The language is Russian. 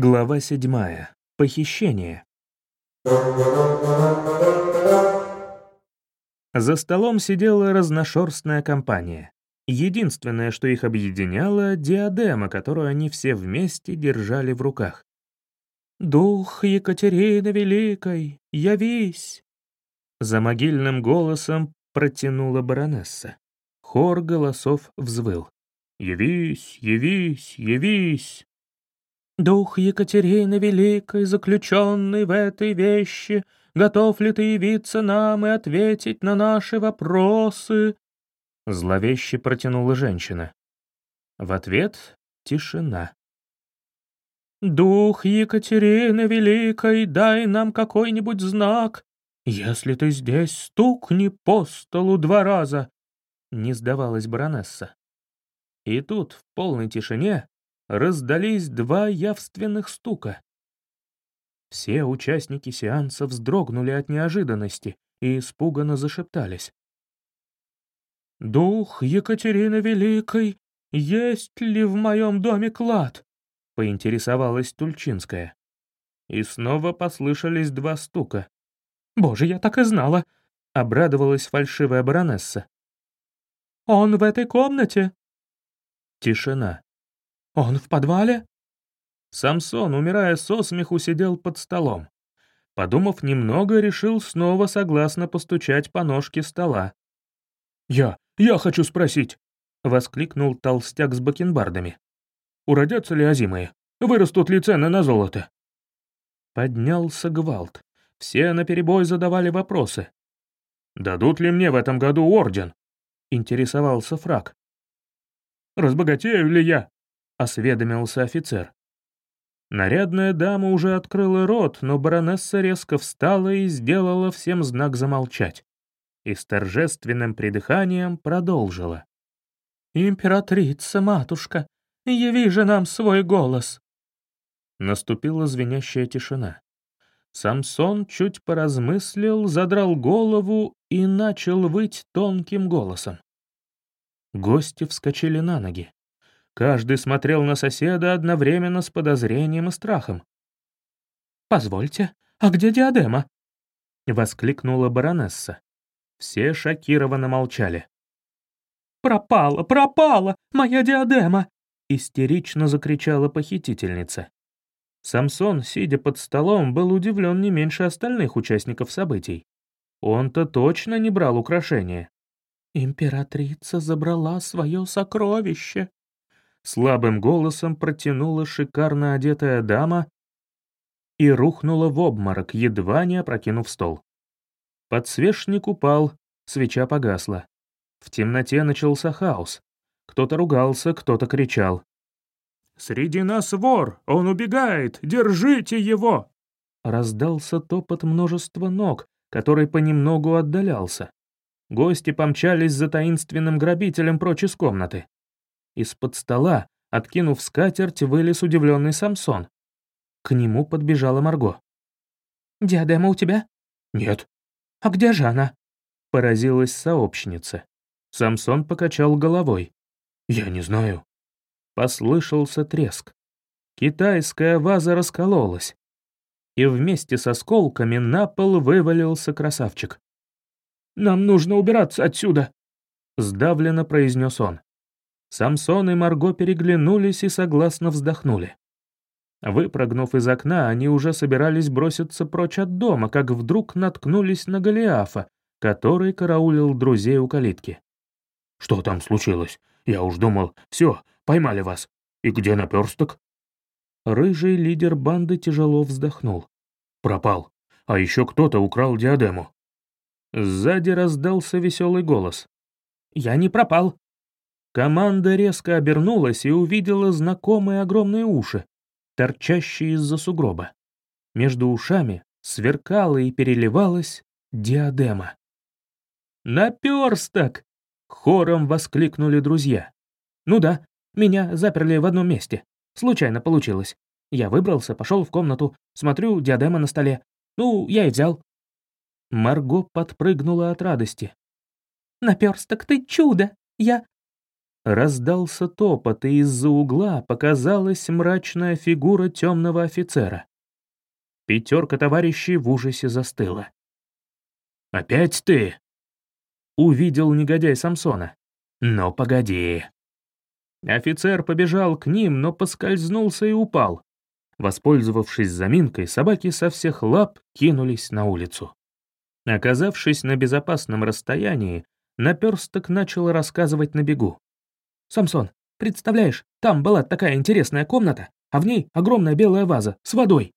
Глава седьмая. Похищение. За столом сидела разношерстная компания. Единственное, что их объединяло — диадема, которую они все вместе держали в руках. «Дух Екатерины Великой, явись!» За могильным голосом протянула баронесса. Хор голосов взвыл. «Явись, явись, явись!» «Дух Екатерины Великой, заключенный в этой вещи, готов ли ты явиться нам и ответить на наши вопросы?» Зловеще протянула женщина. В ответ — тишина. «Дух Екатерины Великой, дай нам какой-нибудь знак. Если ты здесь, стукни по столу два раза!» Не сдавалась баронесса. И тут, в полной тишине, раздались два явственных стука. Все участники сеанса вздрогнули от неожиданности и испуганно зашептались. «Дух Екатерины Великой, есть ли в моем доме клад?» — поинтересовалась Тульчинская. И снова послышались два стука. «Боже, я так и знала!» — обрадовалась фальшивая баронесса. «Он в этой комнате?» Тишина. «Он в подвале?» Самсон, умирая со смеху, сидел под столом. Подумав немного, решил снова согласно постучать по ножке стола. «Я, я хочу спросить!» — воскликнул толстяк с бакенбардами. «Уродятся ли озимые? Вырастут ли цены на золото?» Поднялся гвалт. Все наперебой задавали вопросы. «Дадут ли мне в этом году орден?» — интересовался фраг. «Разбогатею ли я?» — осведомился офицер. Нарядная дама уже открыла рот, но баронесса резко встала и сделала всем знак замолчать. И с торжественным придыханием продолжила. «Императрица, матушка, яви же нам свой голос!» Наступила звенящая тишина. Самсон чуть поразмыслил, задрал голову и начал выть тонким голосом. Гости вскочили на ноги. Каждый смотрел на соседа одновременно с подозрением и страхом. «Позвольте, а где диадема?» — воскликнула баронесса. Все шокированно молчали. «Пропала, пропала! Моя диадема!» — истерично закричала похитительница. Самсон, сидя под столом, был удивлен не меньше остальных участников событий. Он-то точно не брал украшения. «Императрица забрала свое сокровище», — слабым голосом протянула шикарно одетая дама и рухнула в обморок, едва не опрокинув стол. Подсвечник упал, свеча погасла. В темноте начался хаос. Кто-то ругался, кто-то кричал. «Среди нас вор! Он убегает! Держите его!» Раздался топот множества ног, который понемногу отдалялся. Гости помчались за таинственным грабителем прочь из комнаты. Из-под стола, откинув скатерть, вылез удивленный Самсон. К нему подбежала Марго. «Диадема у тебя?» «Нет». «А где же она?» Поразилась сообщница. Самсон покачал головой. «Я не знаю». Послышался треск. Китайская ваза раскололась. И вместе с осколками на пол вывалился красавчик. Нам нужно убираться отсюда!» Сдавленно произнес он. Самсон и Марго переглянулись и согласно вздохнули. Выпрыгнув из окна, они уже собирались броситься прочь от дома, как вдруг наткнулись на Голиафа, который караулил друзей у калитки. «Что там случилось? Я уж думал, все, поймали вас. И где наперсток?» Рыжий лидер банды тяжело вздохнул. «Пропал. А еще кто-то украл диадему. Сзади раздался веселый голос. «Я не пропал!» Команда резко обернулась и увидела знакомые огромные уши, торчащие из-за сугроба. Между ушами сверкала и переливалась диадема. «Наперсток!» — хором воскликнули друзья. «Ну да, меня заперли в одном месте. Случайно получилось. Я выбрался, пошел в комнату, смотрю, диадема на столе. Ну, я и взял. Марго подпрыгнула от радости. «Наперсток ты чудо! Я...» Раздался топот, и из-за угла показалась мрачная фигура темного офицера. Пятерка товарищей в ужасе застыла. «Опять ты?» Увидел негодяй Самсона. «Но погоди». Офицер побежал к ним, но поскользнулся и упал. Воспользовавшись заминкой, собаки со всех лап кинулись на улицу. Оказавшись на безопасном расстоянии, наперсток начал рассказывать на бегу. «Самсон, представляешь, там была такая интересная комната, а в ней огромная белая ваза с водой.